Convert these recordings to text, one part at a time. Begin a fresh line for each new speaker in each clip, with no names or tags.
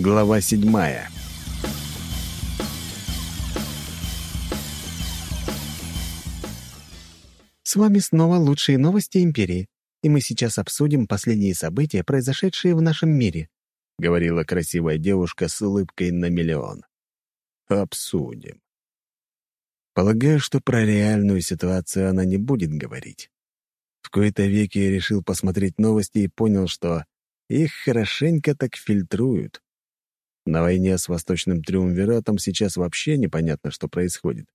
Глава седьмая.
С вами снова лучшие новости Империи, и мы сейчас обсудим последние события, произошедшие в нашем мире», — говорила красивая девушка с улыбкой на миллион.
«Обсудим». Полагаю, что про реальную ситуацию она не будет говорить. В кои-то веки я решил посмотреть новости и понял, что их хорошенько так фильтруют. На войне с Восточным Триумвиратом сейчас вообще непонятно, что происходит.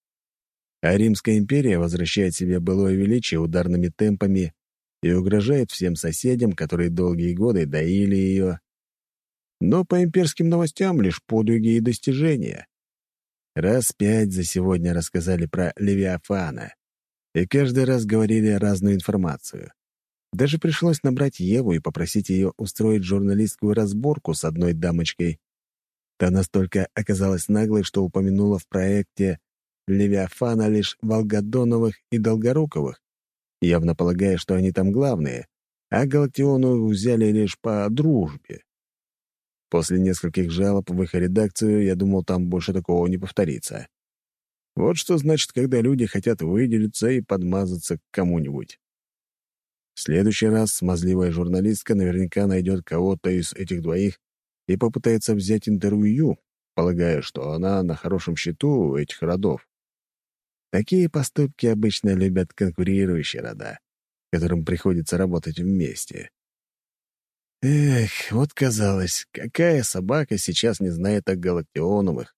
А Римская империя возвращает себе былое величие ударными темпами и угрожает всем соседям, которые долгие годы доили ее. Но по имперским новостям лишь подвиги и достижения. Раз пять за сегодня рассказали про Левиафана, и каждый раз говорили разную информацию. Даже пришлось набрать Еву и попросить ее устроить журналистскую разборку с одной дамочкой. Та настолько оказалась наглой, что упомянула в проекте Левиафана лишь Волгодоновых и Долгоруковых, явно полагая, что они там главные, а Галактиону взяли лишь по дружбе. После нескольких жалоб в их редакцию я думал, там больше такого не повторится. Вот что значит, когда люди хотят выделиться и подмазаться к кому-нибудь. В следующий раз смазливая журналистка наверняка найдет кого-то из этих двоих и попытается взять интервью, полагая, что она на хорошем счету этих родов. Такие поступки обычно любят конкурирующие рода, которым приходится работать вместе. Эх, вот казалось, какая собака сейчас не знает о Галактионовых.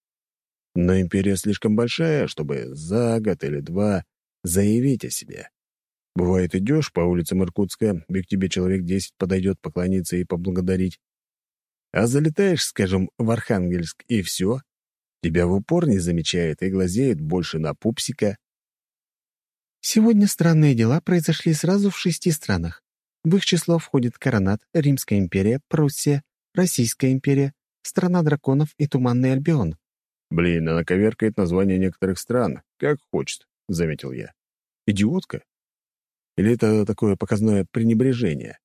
Но империя слишком большая, чтобы за год или два заявить о себе. Бывает, идешь по улицам Иркутска, и к тебе человек десять подойдет поклониться и поблагодарить. А залетаешь, скажем, в Архангельск, и все. Тебя в упор не замечает и глазеет больше на пупсика.
Сегодня странные дела произошли сразу в шести странах. В их число входит Коронат, Римская империя, Пруссия, Российская империя, Страна драконов и Туманный Альбион.
«Блин, она коверкает название некоторых стран, как хочет», — заметил я. «Идиотка? Или это такое показное пренебрежение?»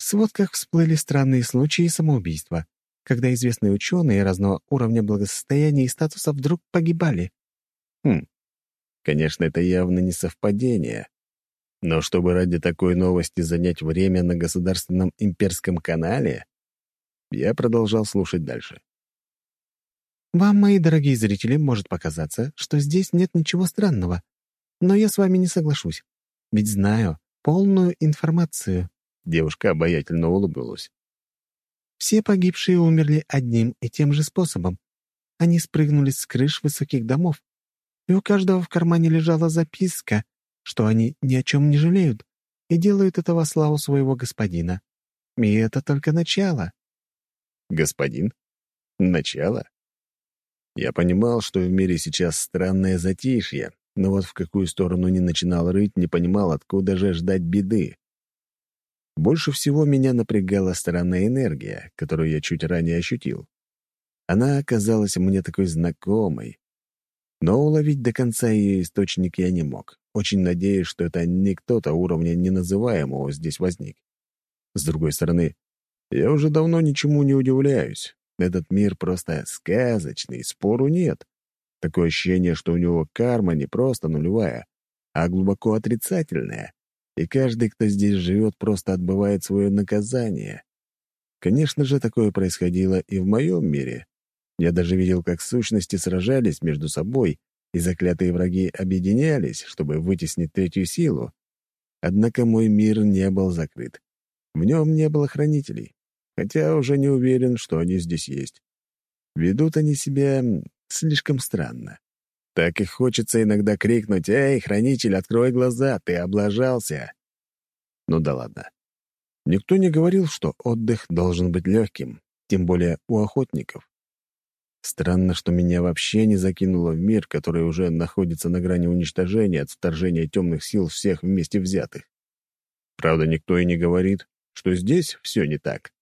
В сводках всплыли странные случаи самоубийства, когда известные ученые разного уровня благосостояния и статуса вдруг погибали.
Хм, конечно, это явно не совпадение. Но чтобы ради такой новости занять время на государственном имперском канале, я продолжал слушать дальше.
Вам, мои дорогие зрители, может показаться, что здесь нет ничего странного, но я с вами не соглашусь, ведь знаю полную информацию.
Девушка обаятельно улыбнулась.
Все погибшие умерли одним и тем же способом. Они спрыгнули с крыш высоких домов, и у каждого в кармане лежала записка, что они ни о чем не жалеют и делают это во славу своего господина. И это только начало.
Господин? Начало? Я понимал, что в мире сейчас странное затишье, но вот в какую сторону не начинал рыть, не понимал, откуда же ждать беды. Больше всего меня напрягала странная энергия, которую я чуть ранее ощутил. Она оказалась мне такой знакомой. Но уловить до конца ее источник я не мог, очень надеясь, что это не кто-то уровня неназываемого здесь возник. С другой стороны, я уже давно ничему не удивляюсь. Этот мир просто сказочный, спору нет. Такое ощущение, что у него карма не просто нулевая, а глубоко отрицательная, и каждый, кто здесь живет, просто отбывает свое наказание. Конечно же, такое происходило и в моем мире. Я даже видел, как сущности сражались между собой, и заклятые враги объединялись, чтобы вытеснить третью силу. Однако мой мир не был закрыт. В нем не было хранителей хотя уже не уверен, что они здесь есть. Ведут они себя слишком странно. Так и хочется иногда крикнуть «Эй, хранитель, открой глаза, ты облажался!» Ну да ладно. Никто не говорил, что отдых должен быть легким, тем более у охотников. Странно, что меня вообще не закинуло в мир, который уже находится на грани уничтожения от вторжения темных сил всех вместе взятых. Правда, никто и не говорит, что здесь все не так.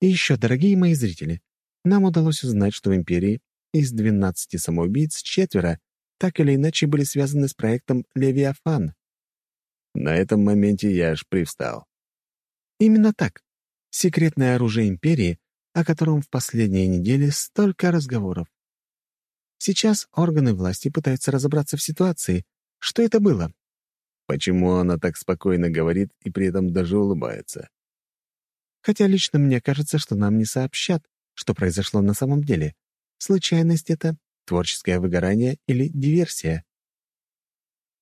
И еще, дорогие мои зрители, нам удалось узнать, что в Империи из 12 самоубийц четверо так или иначе были связаны с проектом «Левиафан».
На этом моменте я аж привстал.
Именно так. Секретное оружие Империи о котором в последние недели столько разговоров. Сейчас органы власти пытаются разобраться в ситуации. Что это было?
Почему она так спокойно говорит и при этом даже улыбается?
Хотя лично мне кажется, что нам не сообщат, что произошло на самом деле. Случайность это, творческое выгорание или диверсия.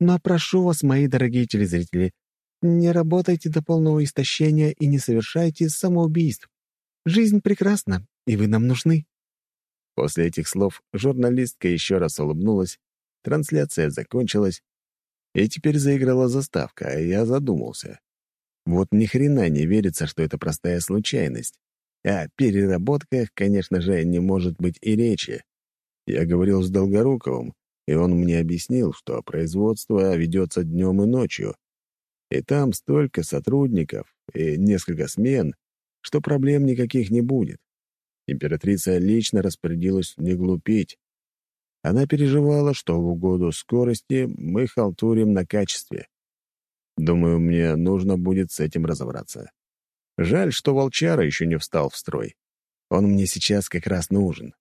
Но прошу вас, мои дорогие телезрители, не работайте до полного истощения и не совершайте самоубийств. Жизнь прекрасна, и вы нам нужны».
После этих слов журналистка еще раз улыбнулась, трансляция закончилась, и теперь заиграла заставка, а я задумался. Вот ни хрена не верится, что это простая случайность. О переработках, конечно же, не может быть и речи. Я говорил с Долгоруковым, и он мне объяснил, что производство ведется днем и ночью. И там столько сотрудников и несколько смен, что проблем никаких не будет. Императрица лично распорядилась не глупить. Она переживала, что в угоду скорости мы халтурим на качестве. Думаю, мне нужно будет с этим разобраться. Жаль, что волчара еще не встал в строй. Он мне сейчас как раз нужен.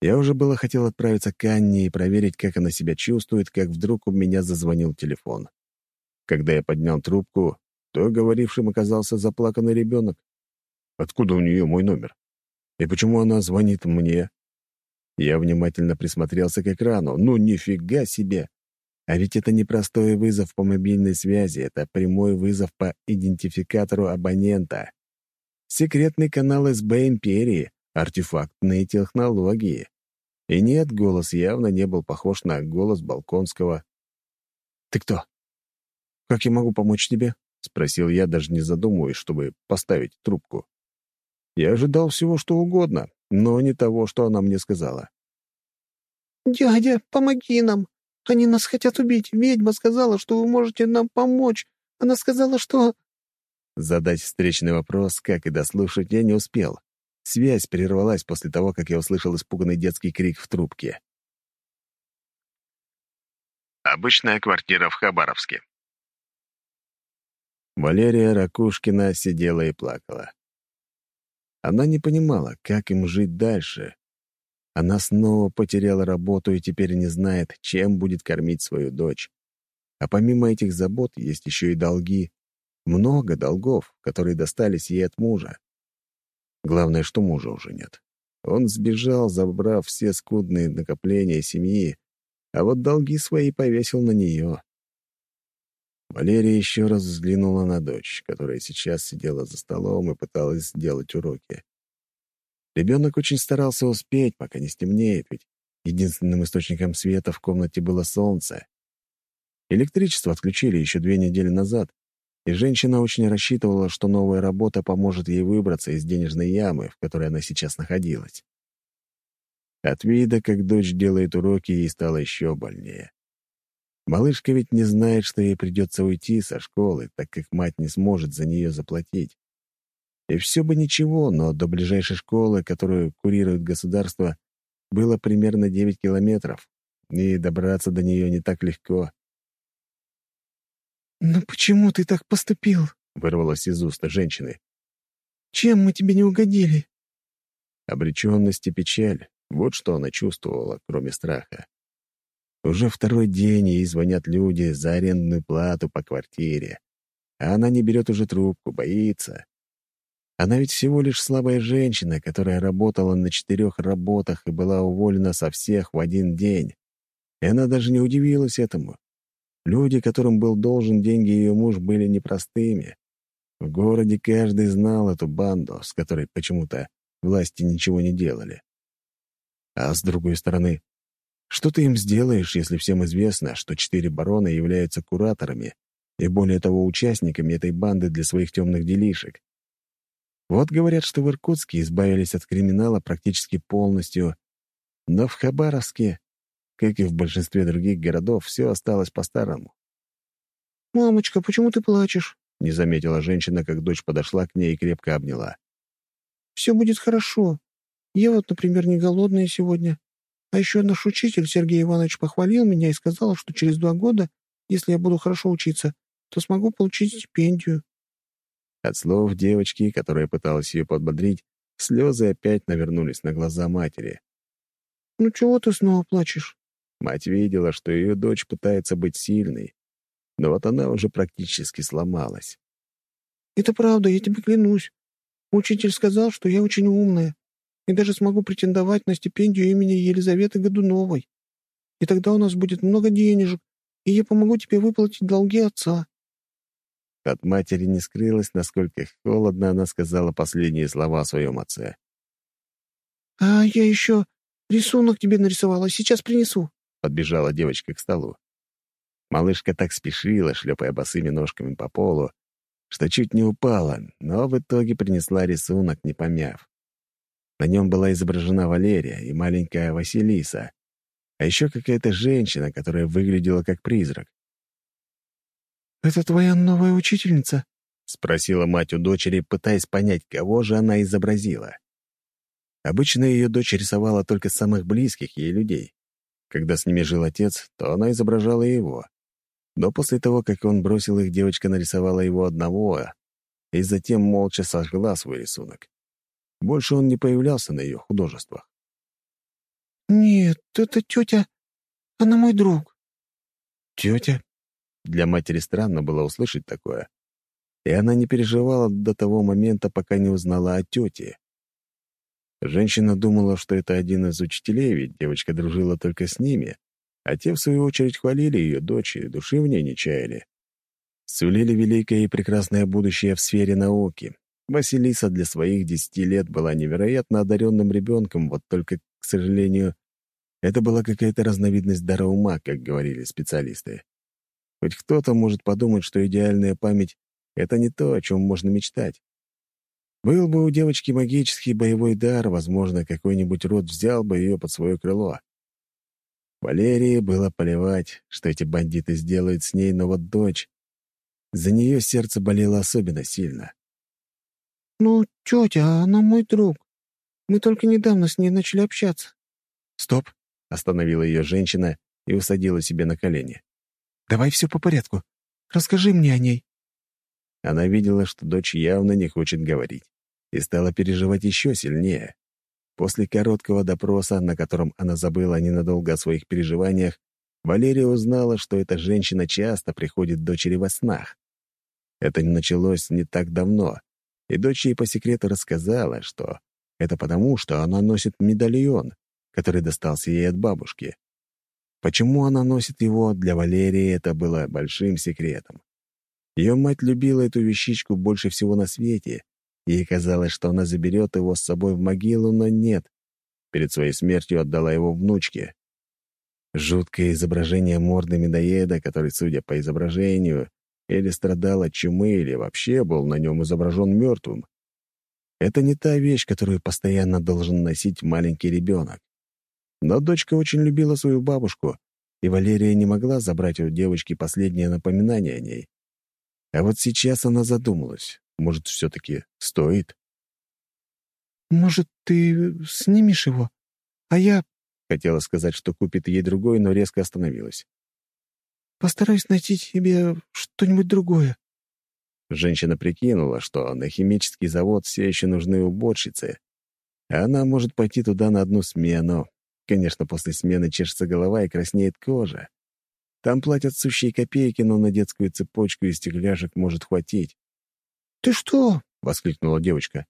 Я уже было хотел отправиться к Анне и проверить, как она себя чувствует, как вдруг у меня зазвонил телефон. Когда я поднял трубку, то говорившим оказался заплаканный ребенок. Откуда у нее мой номер? И почему она звонит мне? Я внимательно присмотрелся к экрану. Ну, нифига себе! А ведь это не простой вызов по мобильной связи, это прямой вызов по идентификатору абонента. Секретный канал СБ Империи, артефактные технологии. И нет, голос явно не был похож на голос Балконского. «Ты кто? Как я могу помочь тебе?» — спросил я, даже не задумываясь, чтобы поставить трубку. Я ожидал всего, что угодно, но не того, что она мне сказала.
«Дядя, помоги нам! Они нас хотят убить! Ведьма сказала, что вы можете нам помочь! Она сказала, что...»
Задать встречный вопрос, как и дослушать, я не успел. Связь прервалась после того, как я услышал испуганный детский крик в трубке. Обычная квартира в Хабаровске. Валерия Ракушкина сидела и плакала. Она не понимала, как им жить дальше. Она снова потеряла работу и теперь не знает, чем будет кормить свою дочь. А помимо этих забот есть еще и долги. Много долгов, которые достались ей от мужа. Главное, что мужа уже нет. Он сбежал, забрав все скудные накопления семьи, а вот долги свои повесил на нее. Валерия еще раз взглянула на дочь, которая сейчас сидела за столом и пыталась сделать уроки. Ребенок очень старался успеть, пока не стемнеет, ведь единственным источником света в комнате было солнце. Электричество отключили еще две недели назад, и женщина очень рассчитывала, что новая работа поможет ей выбраться из денежной ямы, в которой она сейчас находилась. От вида, как дочь делает уроки, ей стало еще больнее. Малышка ведь не знает, что ей придется уйти со школы, так как мать не сможет за нее заплатить. И все бы ничего, но до ближайшей школы, которую курирует государство, было примерно 9 километров, и добраться до нее не так легко.
«Но почему ты так поступил?»
— вырвалось из уст женщины.
«Чем мы тебе не угодили?»
Обреченность и печаль — вот что она чувствовала, кроме страха. Уже второй день ей звонят люди за арендную плату по квартире. А она не берет уже трубку, боится. Она ведь всего лишь слабая женщина, которая работала на четырех работах и была уволена со всех в один день. И она даже не удивилась этому. Люди, которым был должен деньги ее муж, были непростыми. В городе каждый знал эту банду, с которой почему-то власти ничего не делали. А с другой стороны, что ты им сделаешь, если всем известно, что четыре барона являются кураторами и, более того, участниками этой банды для своих темных делишек? Вот говорят, что в Иркутске избавились от криминала практически полностью, но в Хабаровске, как и в большинстве других городов, все осталось по-старому.
«Мамочка, почему ты плачешь?»
— не заметила женщина, как дочь подошла к ней и крепко обняла.
«Все будет хорошо. Я вот, например, не голодная сегодня. А еще наш учитель Сергей Иванович похвалил меня и сказал, что через два года, если я буду хорошо учиться, то смогу получить стипендию.
От слов девочки, которая пыталась ее подбодрить, Слезы опять навернулись на глаза матери.
«Ну чего ты снова плачешь?»
Мать видела, что ее дочь пытается быть сильной, но вот она уже практически сломалась.
«Это правда, я тебе клянусь. Учитель сказал, что я очень умная и даже смогу претендовать на стипендию имени Елизаветы Годуновой. И тогда у нас будет много денежек, и я помогу тебе выплатить долги отца».
От матери не скрылось, насколько холодно она сказала последние слова о своем отце.
«А я еще рисунок тебе нарисовала, сейчас принесу», —
подбежала девочка к столу. Малышка так спешила, шлепая босыми ножками по полу, что чуть не упала, но в итоге принесла рисунок, не помяв. На нем была изображена Валерия и маленькая Василиса, а еще какая-то женщина, которая выглядела как призрак.
«Это твоя новая учительница?»
— спросила мать у дочери, пытаясь понять, кого же она изобразила. Обычно ее дочь рисовала только самых близких ей людей. Когда с ними жил отец, то она изображала его. Но после того, как он бросил их, девочка нарисовала его одного, и затем молча сожгла свой рисунок. Больше он не появлялся на ее художествах.
«Нет, это тетя... Она мой друг».
«Тетя?» Для матери странно было услышать такое. И она не переживала до того момента, пока не узнала о тете. Женщина думала, что это один из учителей, ведь девочка дружила только с ними, а те, в свою очередь, хвалили ее дочь и души в ней не чаяли. Сулили великое и прекрасное будущее в сфере науки. Василиса для своих десяти лет была невероятно одаренным ребенком, вот только, к сожалению, это была какая-то разновидность дара ума, как говорили специалисты. Хоть кто-то может подумать, что идеальная память — это не то, о чем можно мечтать. Был бы у девочки магический боевой дар, возможно, какой-нибудь род взял бы ее под свое крыло. Валерии было поливать, что эти бандиты сделают с ней, но вот дочь... За нее сердце болело особенно сильно.
«Ну, тетя, она мой друг. Мы только недавно с ней начали общаться».
«Стоп!» — остановила ее женщина и усадила себе на колени.
«Давай все по порядку. Расскажи мне о ней».
Она видела, что дочь явно не хочет говорить и стала переживать еще сильнее. После короткого допроса, на котором она забыла ненадолго о своих переживаниях, Валерия узнала, что эта женщина часто приходит дочери во снах. Это началось не так давно, и дочь ей по секрету рассказала, что это потому, что она носит медальон, который достался ей от бабушки. Почему она носит его, для Валерии это было большим секретом. Ее мать любила эту вещичку больше всего на свете Ей казалось, что она заберет его с собой в могилу, но нет. Перед своей смертью отдала его внучке. Жуткое изображение морды медоеда, который, судя по изображению, или страдал от чумы, или вообще был на нем изображен мертвым. Это не та вещь, которую постоянно должен носить маленький ребенок. Но дочка очень любила свою бабушку, и Валерия не могла забрать у девочки последнее напоминание о ней. А вот сейчас она задумалась. Может, все-таки стоит?
«Может, ты снимешь его? А я...»
Хотела сказать, что купит ей другой, но резко остановилась.
«Постараюсь найти тебе что-нибудь другое».
Женщина прикинула, что на химический завод все еще нужны уборщицы. А она может пойти туда на одну смену. Конечно, после смены чешется голова и краснеет кожа. Там платят сущие копейки, но на детскую цепочку из стекляшек может хватить.
«Ты что?» — воскликнула девочка.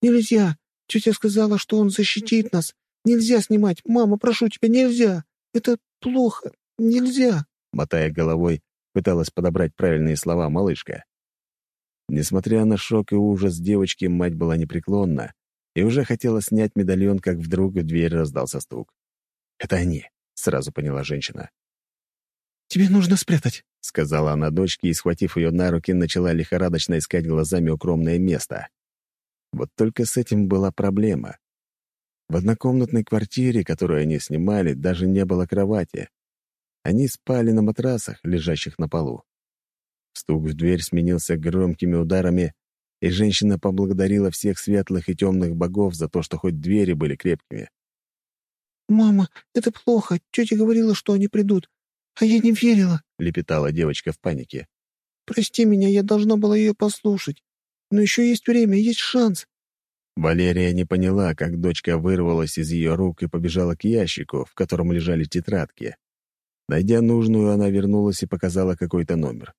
«Нельзя! Тетя сказала, что он защитит нас. Нельзя снимать! Мама, прошу тебя, нельзя! Это плохо! Нельзя!»
Мотая головой, пыталась подобрать правильные слова малышка. Несмотря на шок и ужас девочки, мать была непреклонна и уже хотела снять медальон, как вдруг в дверь раздался стук. «Это они», — сразу поняла женщина.
«Тебе нужно спрятать», —
сказала она дочке и, схватив ее на руки, начала лихорадочно искать глазами укромное место. Вот только с этим была проблема. В однокомнатной квартире, которую они снимали, даже не было кровати. Они спали на матрасах, лежащих на полу. Стук в дверь сменился громкими ударами, и женщина поблагодарила всех светлых и темных богов за то, что хоть двери были крепкими.
«Мама, это плохо. Тетя говорила, что они придут. «А я не верила», — лепетала девочка в панике. «Прости меня, я должна была ее послушать. Но еще есть время, есть шанс».
Валерия не поняла, как дочка вырвалась из ее рук и побежала к ящику, в котором лежали тетрадки. Найдя нужную, она вернулась и показала какой-то номер.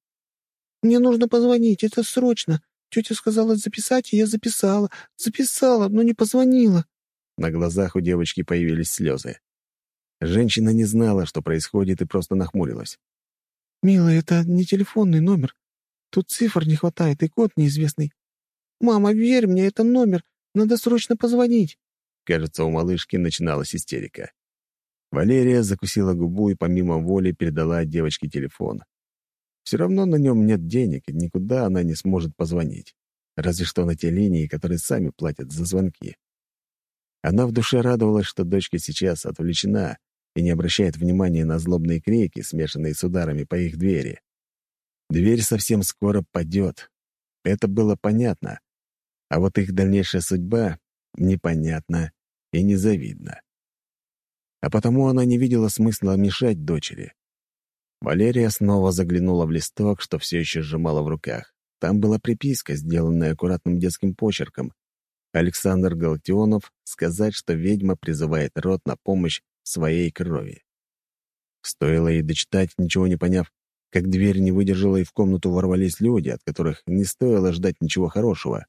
«Мне нужно позвонить, это срочно. Тетя сказала записать, и я записала. Записала, но не позвонила».
На глазах у девочки появились слезы. Женщина не знала, что происходит, и просто нахмурилась.
«Милая, это не телефонный номер. Тут цифр не хватает, и код неизвестный. Мама, верь мне, это номер. Надо срочно позвонить».
Кажется, у малышки начиналась истерика. Валерия закусила губу и помимо воли передала девочке телефон. Все равно на нем нет денег, и никуда она не сможет позвонить. Разве что на те линии, которые сами платят за звонки. Она в душе радовалась, что дочка сейчас отвлечена и не обращает внимания на злобные крики, смешанные с ударами по их двери. Дверь совсем скоро падет. Это было понятно. А вот их дальнейшая судьба непонятна и незавидна. А потому она не видела смысла мешать дочери. Валерия снова заглянула в листок, что все еще сжимала в руках. Там была приписка, сделанная аккуратным детским почерком, Александр Галактионов сказать, что ведьма призывает род на помощь своей крови. Стоило ей дочитать, ничего не поняв, как дверь не выдержала, и в комнату ворвались люди, от которых не стоило ждать ничего хорошего.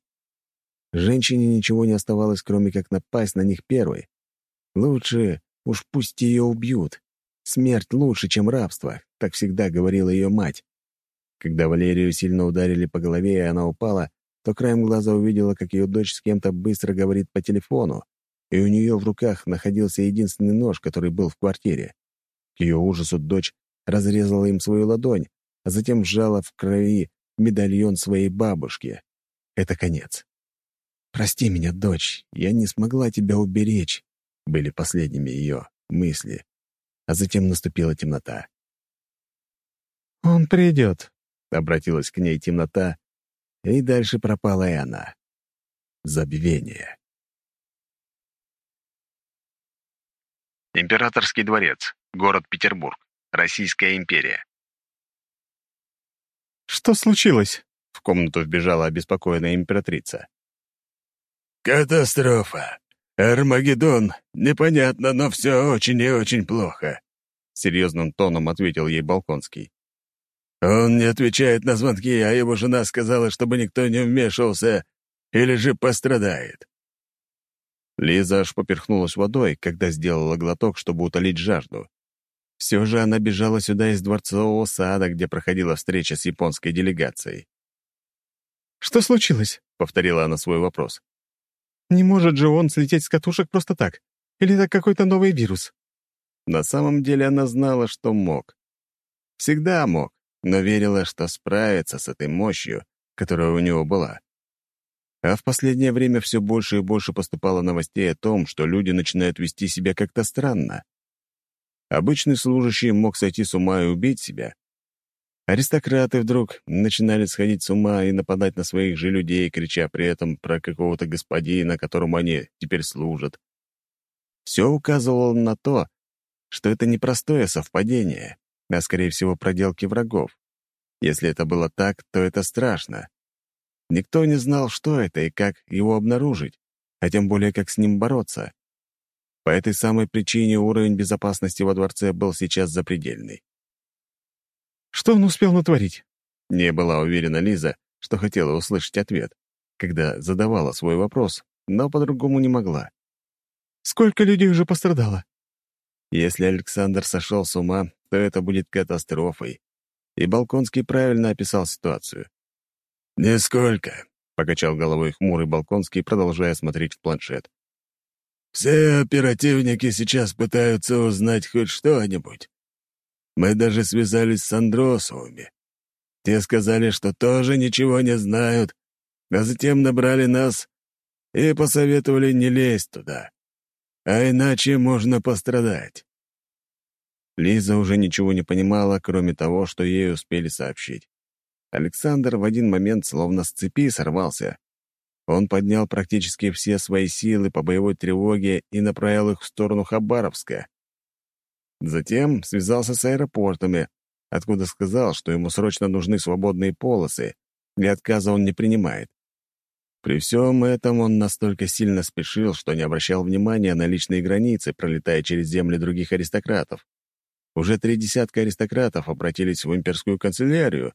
Женщине ничего не оставалось, кроме как напасть на них первой. Лучше уж пусть ее убьют. Смерть лучше, чем рабство, так всегда говорила ее мать. Когда Валерию сильно ударили по голове, и она упала, то краем глаза увидела, как ее дочь с кем-то быстро говорит по телефону, и у нее в руках находился единственный нож, который был в квартире. К ее ужасу дочь разрезала им свою ладонь, а затем сжала в крови медальон своей бабушки. Это конец. «Прости меня, дочь, я не смогла тебя уберечь», — были последними ее мысли. А затем наступила темнота.
«Он придет», —
обратилась к ней темнота, и дальше пропала и она. Забвение. Императорский дворец, город Петербург, Российская империя.
«Что случилось?»
— в комнату вбежала обеспокоенная императрица.
«Катастрофа! Армагеддон! Непонятно, но все очень и очень плохо!»
— серьезным тоном ответил ей Балконский.
Он не отвечает на звонки, а его жена сказала, чтобы никто не вмешивался или же пострадает.
Лиза аж поперхнулась водой, когда сделала глоток, чтобы утолить жажду. Все же она бежала сюда из дворцового сада, где проходила встреча с японской делегацией.
«Что случилось?»
— повторила она свой вопрос.
«Не может же он слететь с катушек просто так? Или это какой-то новый вирус?»
На самом деле она знала, что мог. Всегда мог но верила, что справится с этой мощью, которая у него была. А в последнее время все больше и больше поступало новостей о том, что люди начинают вести себя как-то странно. Обычный служащий мог сойти с ума и убить себя. Аристократы вдруг начинали сходить с ума и нападать на своих же людей, крича при этом про какого-то господина, которому они теперь служат. Все указывало на то, что это непростое совпадение а, скорее всего, проделки врагов. Если это было так, то это страшно. Никто не знал, что это и как его обнаружить, а тем более, как с ним бороться. По этой самой причине уровень безопасности во дворце был сейчас запредельный.
«Что он успел натворить?»
Не была уверена Лиза, что хотела услышать ответ, когда задавала свой вопрос, но по-другому не могла.
«Сколько людей уже пострадало?»
Если Александр сошел с ума, то это будет катастрофой. И Балконский правильно описал ситуацию.
«Нисколько», — покачал головой хмурый Балконский, продолжая смотреть в планшет. «Все оперативники сейчас пытаются узнать хоть что-нибудь. Мы даже связались с Андросовыми. Те сказали, что тоже ничего не знают, а затем набрали нас и посоветовали не лезть туда. А иначе можно пострадать.
Лиза уже ничего не понимала, кроме того, что ей успели сообщить. Александр в один момент словно с цепи сорвался. Он поднял практически все свои силы по боевой тревоге и направил их в сторону Хабаровска. Затем связался с аэропортами, откуда сказал, что ему срочно нужны свободные полосы, и отказа он не принимает. При всем этом он настолько сильно спешил, что не обращал внимания на личные границы, пролетая через земли других аристократов. Уже три десятка аристократов обратились в имперскую канцелярию.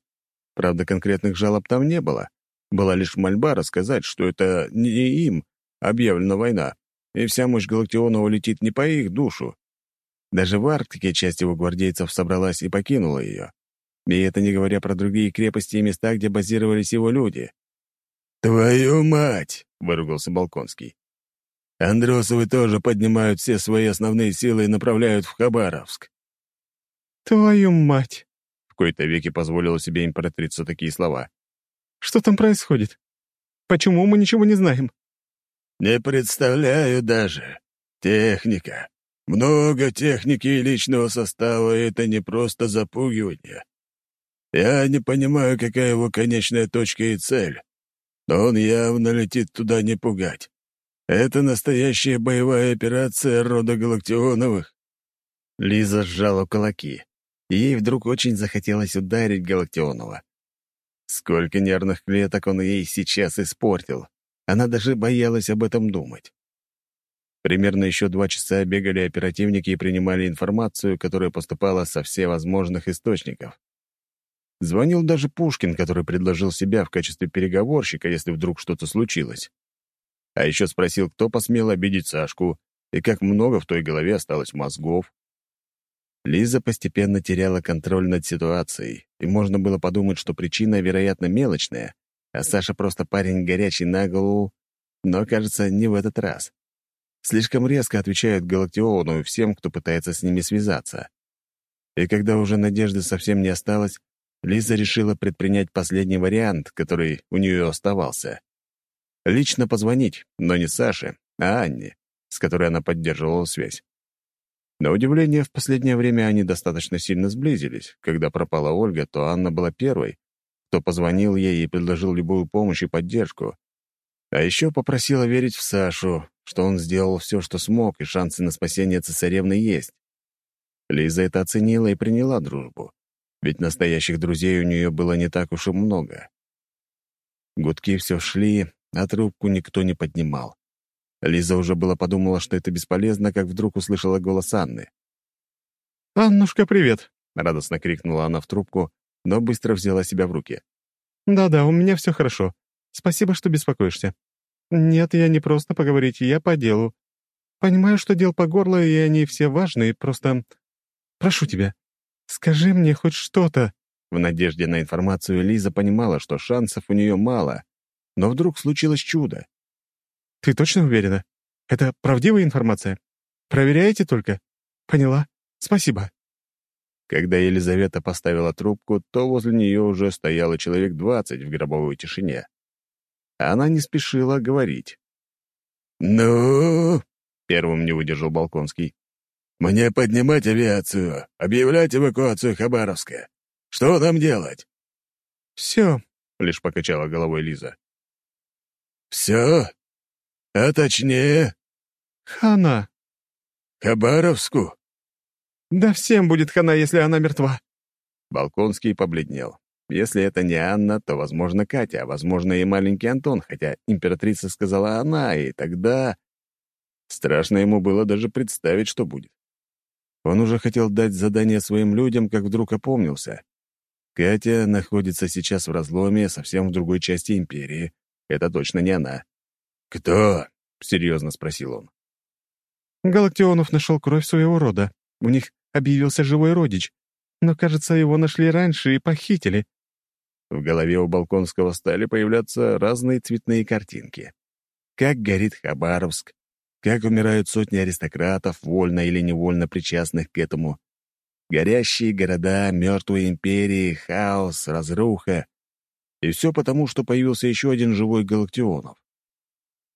Правда, конкретных жалоб там не было. Была лишь мольба рассказать, что это не им объявлена война, и вся мощь Галактионова летит не по их душу. Даже в Арктике часть его гвардейцев собралась и покинула ее. И это не говоря про другие крепости и места, где базировались его люди.
«Твою мать!» — выругался Балконский. «Андросовы тоже поднимают все свои основные силы и направляют в Хабаровск».
«Твою мать!»
— в кои-то веке позволила себе императрица такие слова.
«Что там происходит? Почему мы ничего не знаем?»
«Не представляю даже. Техника. Много техники и личного состава — это не просто запугивание. Я не понимаю, какая его конечная точка и цель но он явно летит туда не пугать. Это настоящая боевая операция рода Галактионовых».
Лиза сжала кулаки. Ей вдруг очень захотелось ударить Галактионова. Сколько нервных клеток он ей сейчас испортил. Она даже боялась об этом думать. Примерно еще два часа бегали оперативники и принимали информацию, которая поступала со всевозможных источников. Звонил даже Пушкин, который предложил себя в качестве переговорщика, если вдруг что-то случилось. А еще спросил, кто посмел обидеть Сашку и как много в той голове осталось мозгов. Лиза постепенно теряла контроль над ситуацией, и можно было подумать, что причина, вероятно, мелочная, а Саша просто парень горячий на голову, но, кажется, не в этот раз. Слишком резко отвечают Галактиону и всем, кто пытается с ними связаться. И когда уже надежды совсем не осталось, Лиза решила предпринять последний вариант, который у нее оставался. Лично позвонить, но не Саше, а Анне, с которой она поддерживала связь. На удивление, в последнее время они достаточно сильно сблизились. Когда пропала Ольга, то Анна была первой, кто позвонил ей и предложил любую помощь и поддержку. А еще попросила верить в Сашу, что он сделал все, что смог, и шансы на спасение цесаревны есть. Лиза это оценила и приняла дружбу ведь настоящих друзей у нее было не так уж и много. Гудки все шли, а трубку никто не поднимал. Лиза уже было подумала, что это бесполезно, как вдруг услышала голос Анны.
«Аннушка, привет!»
— радостно крикнула она в трубку, но быстро взяла себя в руки.
«Да-да, у меня все хорошо. Спасибо, что беспокоишься. Нет, я не просто поговорить, я по делу. Понимаю, что дел по горло, и они все важные, просто... Прошу тебя, «Скажи мне хоть что-то».
В надежде на информацию Лиза понимала, что шансов у нее мало, но вдруг случилось чудо.
«Ты точно уверена? Это правдивая информация? Проверяете только? Поняла. Спасибо».
Когда Елизавета поставила трубку, то возле нее уже стояло человек двадцать в гробовой тишине. Она не спешила говорить.
«Ну?»
— первым не выдержал Балконский.
«Мне поднимать авиацию, объявлять эвакуацию Хабаровска. Что нам делать?»
«Все», —
лишь покачала головой Лиза.
«Все? А точнее?»
«Хана».
«Хабаровску?»
«Да всем будет хана, если она мертва».
Балконский побледнел. Если это не Анна, то, возможно, Катя, а, возможно, и маленький Антон, хотя императрица сказала она, и тогда... Страшно ему было даже представить, что будет. Он уже хотел дать задание своим людям, как вдруг опомнился. Катя находится сейчас в разломе, совсем в другой части империи. Это точно не она.
«Кто?»
— серьезно спросил он.
Галактионов нашел кровь своего рода. У них объявился живой родич. Но, кажется, его нашли раньше и похитили.
В голове у Балконского стали появляться разные цветные картинки. Как горит Хабаровск, как умирают сотни аристократов, вольно или невольно причастных к этому. Горящие города, мертвые империи, хаос, разруха. И все потому, что появился еще один живой Галактионов.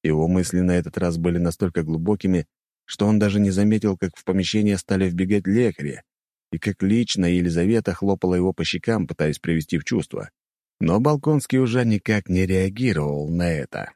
Его мысли на этот раз были настолько глубокими, что он даже не заметил, как в помещение стали вбегать лекари, и как лично Елизавета хлопала его по щекам, пытаясь привести в чувство. Но Балконский уже никак не реагировал на это.